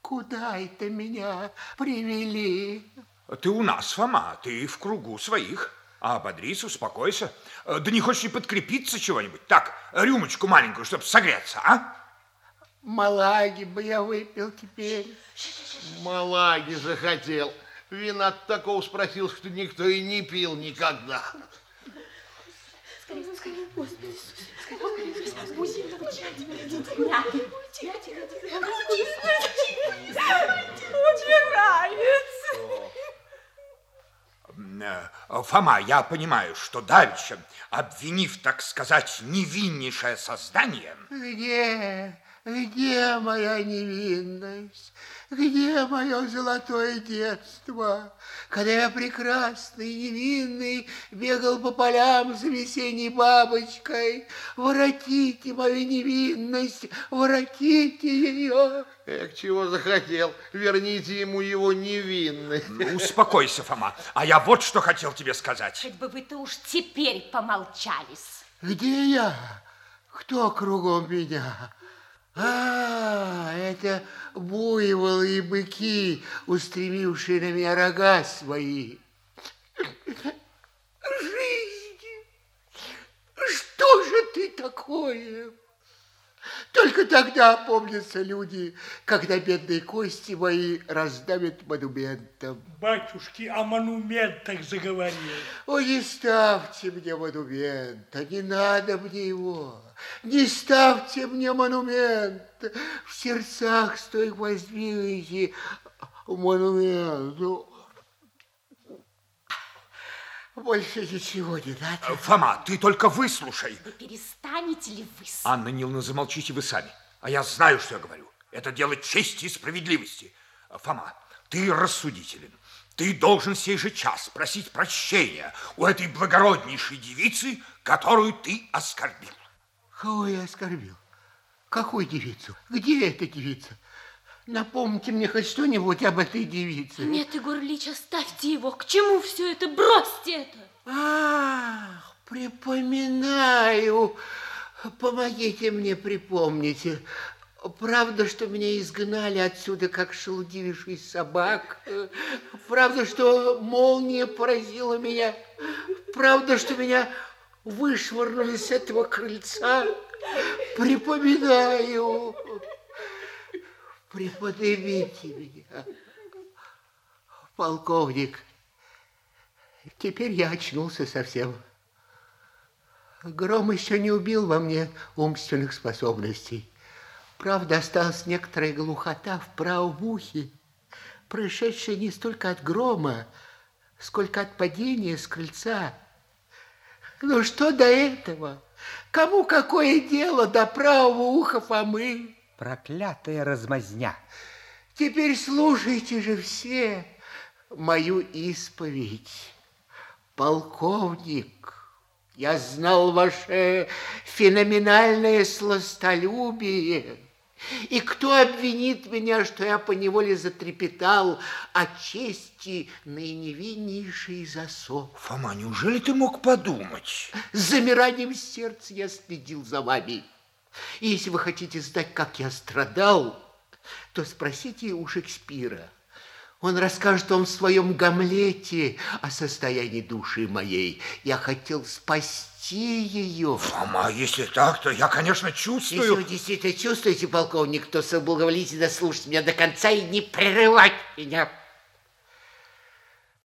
Куда это меня привели? Ты у нас, Фома, ты в кругу своих. А ободрись, успокойся. Да не хочешь ли подкрепиться чего-нибудь? Так, рюмочку маленькую, чтобы согреться, а? Малаги бы я выпил теперь. Малаги захотел. Вина такого спросил, что никто и не пил никогда. Скорее, скорее, Фома, я понимаю, что дальше, обвинив, так сказать, невиннейшее создание... Где? Где моя невинность? Где мое золотое детство, когда я прекрасный, невинный, бегал по полям за весенней бабочкой? Воротите мою невинность, воротите ее. Эх, чего захотел, верните ему его невинность. Ну, успокойся, Фома, а я вот что хотел тебе сказать. Хоть бы вы-то уж теперь помолчались. Где я? Кто кругом меня? А, это буйволы и быки, устремившие на меня рога свои. Жизнь, что же ты такое? Только тогда помнятся люди, когда бедные кости мои раздавят монументом. Батюшки о монументах заговорил. О, не ставьте мне монумента, не надо мне его. Не ставьте мне монумент. В сердцах стоит воздвигайте монумент. Больше ничего не надо. Фома, ты только выслушай. Вы перестанете ли вы? Анна Ниловна, замолчите вы сами. А я знаю, что я говорю. Это дело чести и справедливости. Фома, ты рассудителен. Ты должен сей же час просить прощения у этой благороднейшей девицы, которую ты оскорбил. Кого я оскорбил? Какую девицу? Где эта девица? Напомните мне хоть что-нибудь об этой девице. Нет, Егор Ильич, оставьте его. К чему все это? Бросьте это. Ах, припоминаю. Помогите мне припомнить. Правда, что меня изгнали отсюда, как шелудивший собак. Правда, что молния поразила меня. Правда, что меня вышвырнули с этого крыльца. Припоминаю. Приподнимите меня. Полковник, теперь я очнулся совсем. Гром еще не убил во мне умственных способностей. Правда, осталась некоторая глухота в правом ухе, происшедшая не столько от грома, сколько от падения с крыльца. Ну что до этого? Кому какое дело до правого уха Фомы? Проклятая размазня. Теперь слушайте же все мою исповедь. Полковник, я знал ваше феноменальное сластолюбие. И кто обвинит меня, что я поневоле затрепетал от чести наиневиннейший засов? Фома, неужели ты мог подумать? С замиранием сердца я следил за вами. И если вы хотите знать, как я страдал, то спросите у Шекспира. Он расскажет вам в своем Гамлете о состоянии души моей. Я хотел спасти ее. Фома, если так, то я, конечно, чувствую... Если вы действительно чувствуете, полковник, то соблаговолите дослушать меня до конца и не прерывать меня.